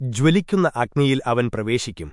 ജ്വലിക്കുന്ന അഗ്നിയിൽ അവൻ പ്രവേശിക്കും.